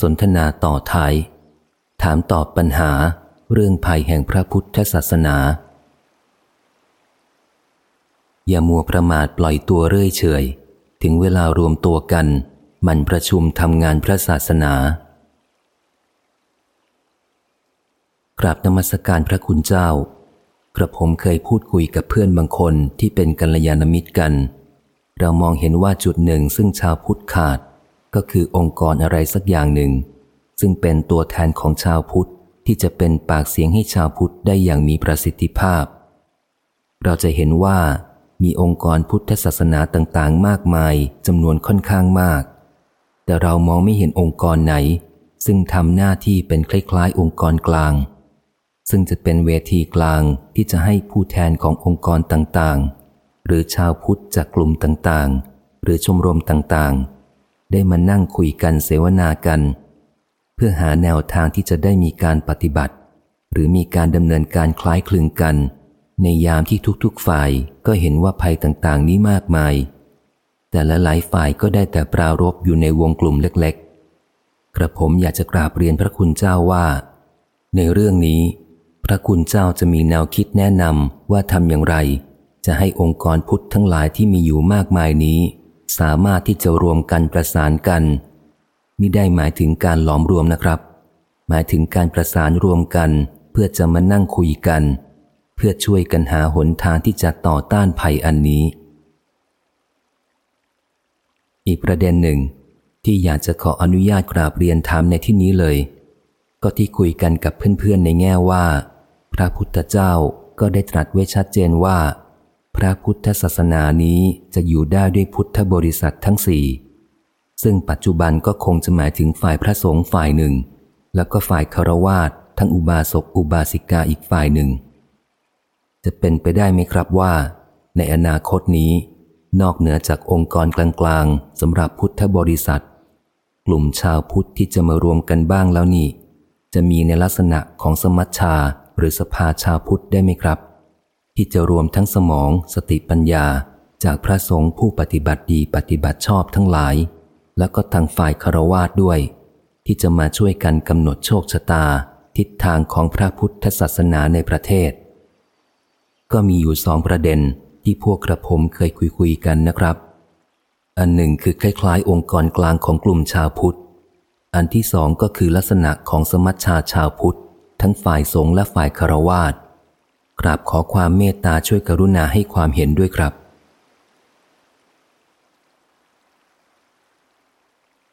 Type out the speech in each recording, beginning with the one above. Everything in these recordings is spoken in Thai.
สนทนาต่อท้าย ถามตอบปัญหาเรื่องภัยแห่งพระพุทธศาสนา อย่ามัวประมาทปล่อยตัวเรื่อยเฉย ถึงเวลารวมตัวกันมันประชุมทำงานพระศาสนากราบนมัสการพระคุณเจ้า กระผมเคยพูดคุยกับเพื่อนบางคนที่เป็นกัลยาณมิตรกัน เรามองเห็นว่าจุดหนึ่งซึ่งชาวพุทธขาด ก็คือองค์กรอะไรสักอย่างหนึ่ง ซึ่งเป็นตัวแทนของชาวพุทธที่จะเป็นปากเสียงให้ชาวพุทธได้อย่างมีประสิทธิภาพ เราจะเห็นว่ามีองค์กรพุทธศาสนาต่างๆ มากมายจำนวนค่อนข้างมาก แต่เรามองไม่เห็นองค์กรไหน ซึ่งทำหน้าที่เป็นคล้ายๆ องค์กรกลาง ซึ่งจะเป็นเวทีกลางที่จะให้ผู้แทนขององค์กรต่างๆ หรือชาวพุทธจากกลุ่มต่างๆ หรือชมรมต่างๆ ได้มานั่งคุยกันเสวนากัน เพื่อหาแนวทางที่จะได้มีการปฏิบัติ หรือมีการดำเนินการคล้ายคลึงกัน ในยามที่ทุกๆฝ่ายก็เห็นว่าภัยต่างๆ นี้มากมาย แต่ละหลายฝ่ายก็ได้แต่ปรารบอยู่ในวงกลุ่มเล็ก ๆ กระผมอยากจะกราบเรียนพระคุณเจ้าว่า ในเรื่องนี้ พระคุณเจ้าจะมีแนวคิดแนะนำว่าทำอย่างไร จะให้องค์กรพุทธทั้งหลายที่มีอยู่มากมายนี้ สามารถที่จะรวมกันประสานกันมิได้หมายถึงการหลอมรวมนะครับ หมายถึงการประสานรวมกัน เพื่อจะมานั่งคุยกัน เพื่อช่วยกันหาหนทางที่จะต่อต้านภัยอันนี้ อีกประเด็นหนึ่ง ที่อยากจะขออนุญาตกราบเรียนถามในที่นี้เลย ก็ที่คุยกันกับเพื่อนๆในแง่ว่า พระพุทธเจ้าก็ได้ตรัสไว้ชัดเจนว่า พระพุทธศาสนานี้จะอยู่ได้ด้วยพุทธบริษัททั้งสี่ ซึ่งปัจจุบันก็คงจะหมายถึงฝ่ายพระสงฆ์ฝ่ายหนึ่ง แล้วก็ฝ่ายคารวาสทั้งอุบาสกอุบาสิกาอีกฝ่ายหนึ่ง จะเป็นไปได้ไหมครับว่า ในอนาคตนี้ นอกเหนือจากองค์กรกลางๆสำหรับพุทธบริษัท กลุ่มชาวพุทธที่จะมารวมกันบ้างแล้วนี่ จะมีในลักษณะของสมัชชาหรือสภาชาวพุทธได้ไหมครับ ที่จะรวมทั้งสมองสติปัญญาจากพระสงฆ์ผู้ปฏิบัติดีปฏิบัติชอบทั้งหลาย แล้วก็ทางฝ่ายคารวาสด้วย ที่จะมาช่วยกันกำหนดโชคชะตา ทิศทางของพระพุทธศาสนาในประเทศ ก็มีอยู่สองประเด็นที่พวกกระผมเคยคุยคุยกันนะครับ อันหนึ่งคือคล้ายๆ องค์กรกลางของกลุ่มชาวพุทธ อันที่สองก็คือลักษณะของสมัชชาชาวพุทธ ทั้งฝ่ายสงฆ์และฝ่ายคารวาส กราบขอความเมตตาช่วยกรุณาให้ความเห็นด้วยครับ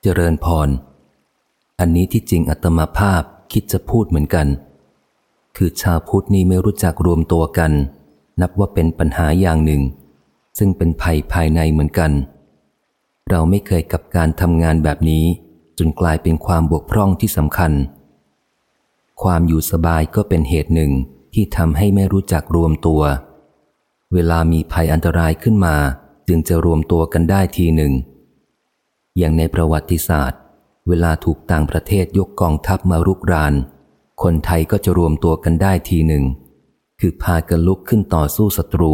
เจริญพร อันนี้ที่จริงอัตมาภาพคิดจะพูดเหมือนกัน คือชาวพุทธนี่ไม่รู้จักรวมตัวกัน นับว่าเป็นปัญหาอย่างหนึ่ง ซึ่งเป็นภัยภายในเหมือนกัน เราไม่เคยกับการทำงานแบบนี้ จนกลายเป็นความบกพร่องที่สำคัญ ความอยู่สบายก็เป็นเหตุหนึ่ง ที่ทำให้ไม่รู้จักรวมตัว เวลามีภัยอันตรายขึ้นมา จึงจะรวมตัวกันได้ทีหนึ่ง อย่างในประวัติศาสตร์ เวลาถูกต่างประเทศยกกองทัพมารุกราน คนไทยก็จะรวมตัวกันได้ทีหนึ่ง คือพากันลุกขึ้นต่อสู้ศัตรู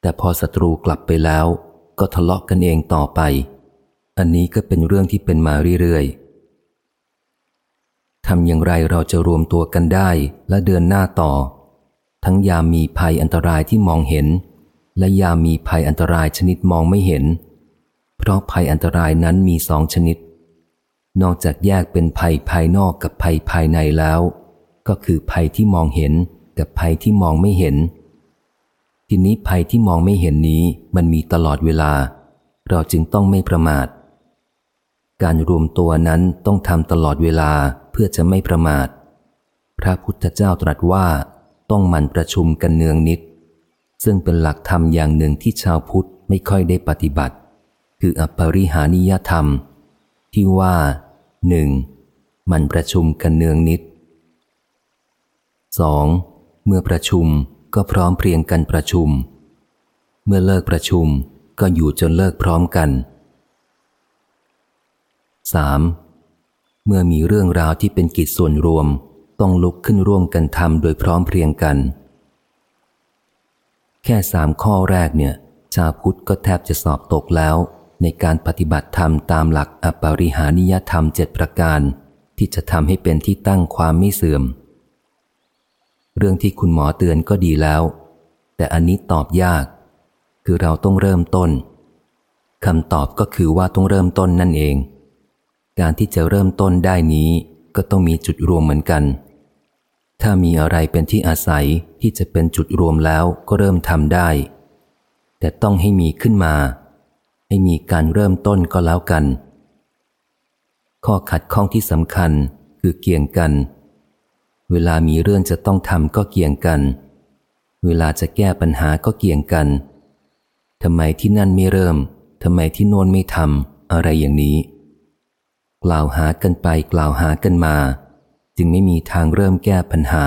แต่พอศัตรูกลับไปแล้ว ก็ทะเลาะกันเองต่อไป อันนี้ก็เป็นเรื่องที่เป็นมาเรื่อยๆ ทำอย่างไรเราจะรวมตัวกันได้และเดินหน้าต่อ ทั้งยามมีภัยอันตรายที่มองเห็น และยามมีภัยอันตรายชนิดมองไม่เห็น เพราะภัยอันตรายนั้นมีสองชนิด นอกจากแยกเป็นภัยภายนอกกับภัยภายในแล้ว ก็คือภัยที่มองเห็นกับภัยที่มองไม่เห็น ทีนี้ภัยที่มองไม่เห็นนี้มันมีตลอดเวลา เราจึงต้องไม่ประมาท การรวมตัวนั้นต้องทำตลอดเวลาเพื่อจะไม่ประมาท พระพุทธเจ้าตรัสว่าต้องมันประชุมกันเนืองนิด ซึ่งเป็นหลักธรรมอย่างหนึ่งที่ชาวพุทธไม่ค่อยได้ปฏิบัติ คืออปริหานิยธรรม ที่ว่าหนึ่งมันประชุมกันเนืองนิดสองเมื่อประชุมก็พร้อมเพรียงกันประชุม เมื่อเลิกประชุมก็อยู่จนเลิกพร้อมกัน สามเมื่อมีเรื่องราวที่เป็นกิจส่วนรวม ต้องลุกขึ้นร่วมกันทำโดยพร้อมเพรียงกัน แค่สามข้อแรกเนี่ย ชาวพุทธก็แทบจะสอบตกแล้ว ในการปฏิบัติธรรมตามหลักอปริหานิยธรรมเจ็ดประการ ที่จะทำให้เป็นที่ตั้งความไม่เสื่อม เรื่องที่คุณหมอเตือนก็ดีแล้ว แต่อันนี้ตอบยาก คือเราต้องเริ่มต้นคำตอบก็คือว่าต้องเริ่มต้นนั่นเอง การที่จะเริ่มต้นได้นี้ก็ต้องมีจุดรวมเหมือนกัน ถ้ามีอะไรเป็นที่อาศัยที่จะเป็นจุดรวมแล้วก็เริ่มทำได้ แต่ต้องให้มีขึ้นมา ให้มีการเริ่มต้นก็แล้วกัน ข้อขัดข้องที่สำคัญคือเกี่ยงกัน เวลามีเรื่องจะต้องทำก็เกี่ยงกัน เวลาจะแก้ปัญหาก็เกี่ยงกันทำไมที่นั่นไม่เริ่มทำไมที่โน่นไม่ทำอะไรอย่างนี้ กล่าวหากันไปกล่าวหากันมา จึงไม่มีทางเริ่มแก้ปัญหา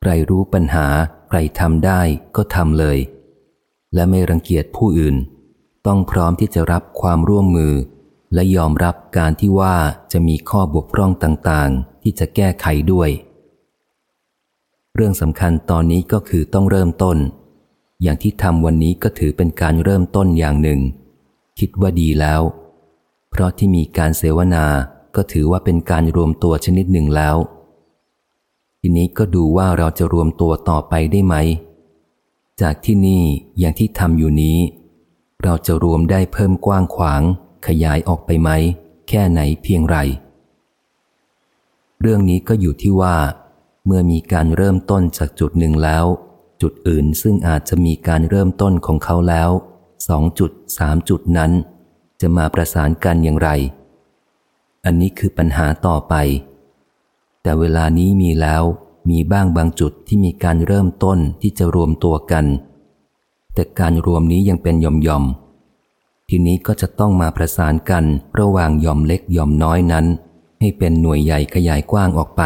ใครรู้ปัญหาใครทำได้ก็ทำเลย และไม่รังเกียจผู้อื่น ต้องพร้อมที่จะรับความร่วมมือ และยอมรับการที่ว่าจะมีข้อบกพร่องต่างๆ ที่จะแก้ไขด้วย เรื่องสำคัญตอนนี้ก็คือต้องเริ่มต้น อย่างที่ทำวันนี้ก็ถือเป็นการเริ่มต้นอย่างหนึ่ง คิดว่าดีแล้ว เพราะที่มีการเสวนาก็ถือว่าเป็นการรวมตัวชนิดหนึ่งแล้ว ทีนี้ก็ดูว่าเราจะรวมตัวต่อไปได้ไหม จากที่นี่อย่างที่ทำอยู่นี้ เราจะรวมได้เพิ่มกว้างขวาง ขยายออกไปไหม แค่ไหนเพียงไร เรื่องนี้ก็อยู่ที่ว่า เมื่อมีการเริ่มต้นจากจุดหนึ่งแล้ว จุดอื่นซึ่งอาจจะมีการเริ่มต้นของเขาแล้วสองจุดสามจุดนั้น จะมาประสานกันอย่างไร อันนี้คือปัญหาต่อไป แต่เวลานี้มีแล้วมีบ้างบางจุดที่มีการเริ่มต้นที่จะรวมตัวกัน แต่การรวมนี้ยังเป็นย่อมย่อมทีนี้ก็จะต้องมาประสานกันระหว่างย่อมเล็กย่อมน้อยนั้น ให้เป็นหน่วยใหญ่ขยายกว้างออกไป